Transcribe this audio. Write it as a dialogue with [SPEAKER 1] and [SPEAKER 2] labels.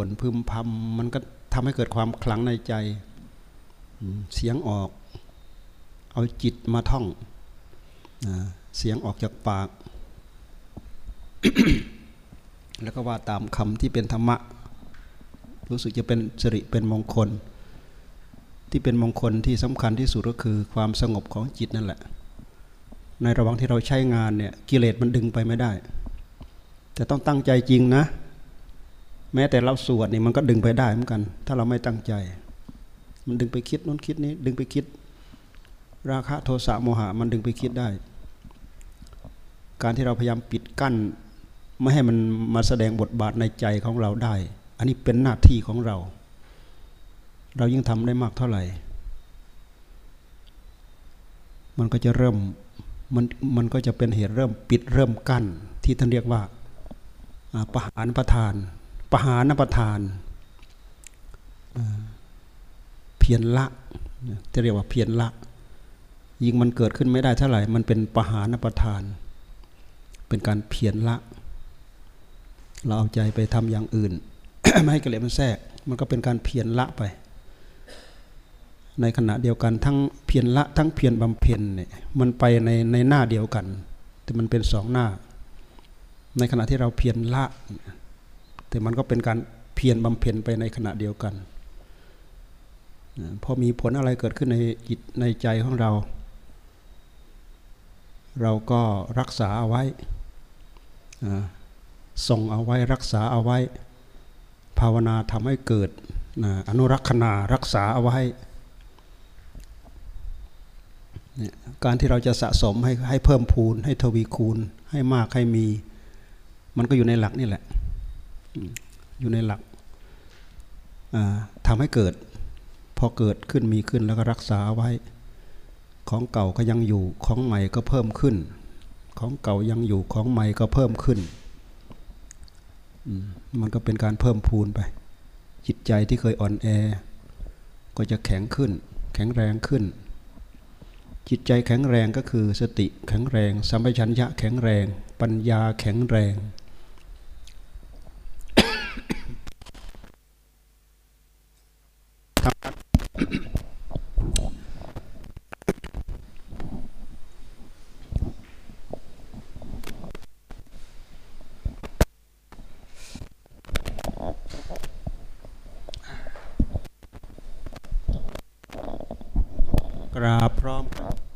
[SPEAKER 1] บ่นพึมพำมันก็ทำให้เกิดความคลังในใจ เสียงออก เอาจิตมาท่องเสียงออกจากปาก แล้วก็ว่าตามคำที่เป็นธรรมะ รู้สึกจะเป็นสิริเป็นมงคล ที่เป็นมงคลที่สำคัญที่สุดก็คือความสงบของจิตนั่นแหละ ในระหว่างที่เราใช้งานเนี่ยกิเลสมันดึงไปไม่ได้ แต่ต้องตั้งใจจริงนะ แม้แต่เราสวดนี่มันก็ดึงไปได้เหมือนกัน ถ้าเราไม่ตั้งใจ มันดึงไปคิดนู้นคิดนี้ ดึงไปคิด ราคะโทสะโมหะ มันดึงไปคิดได้ การที่เราพยายามปิดกั้น ไม่ให้มันมาแสดงบทบาทในใจของเราได้ อันนี้เป็นหน้าที่ของเรา เรายิ่งทำได้มากเท่าไหร่ มันก็จะเริ่มมันมันก็จะเป็นเหตุเริ่มปิดเริ่มกั้นที่ท่านเรียกว่าปหานประทาน ปหานประทานเพียรละจะเรียกว่าเพียรละ ยิ่งมันเกิดขึ้นไม่ได้เท่าไหร่ มันเป็นปหานประทาน เป็นการเพียรละ เราเอาใจไปทำอย่างอื่น ไม่ให้กิเลสมันแทรก มันก็เป็นการเพียรละไป ในขณะเดียวกันทั้งเพียรละ ทั้งเพียรบำเพ็ญเนี่ยมันไปในในหน้าเดียวกัน แต่มันเป็นสองหน้า ในขณะที่เราเพียรละ แต่มันก็เป็นการเพียรบำเพ็ญไปในขณะเดียวกันพอมีผลอะไรเกิดขึ้นในจิตในใจของเรา เราก็รักษาเอาไว้ส่งเอาไว้รักษาเอาไว้ ภาวนาทำให้เกิดอนุรักษณารักษาเอาไว้การที่เราจะสะสมให้ให้เพิ่มพูนให้ทวีคูณให้มากให้มี มันก็อยู่ในหลักนี่แหละ อยู่ในหลักทำให้เกิด พอเกิดขึ้นมีขึ้นแล้วก็รักษาไว้ ของเก่าก็ยังอยู่ของใหม่ก็เพิ่มขึ้น ของเก่ายังอยู่ของใหม่ก็เพิ่มขึ้นมันก็เป็นการเพิ่มพูนไป จิตใจที่เคยอ่อนแอ ก็จะแข็งขึ้น แข็งแรงขึ้น จิตใจแข็งแรงก็คือสติแข็งแรง สัมปชัญญะแข็งแรง ปัญญาแข็งแรง กราบพร้อมครับ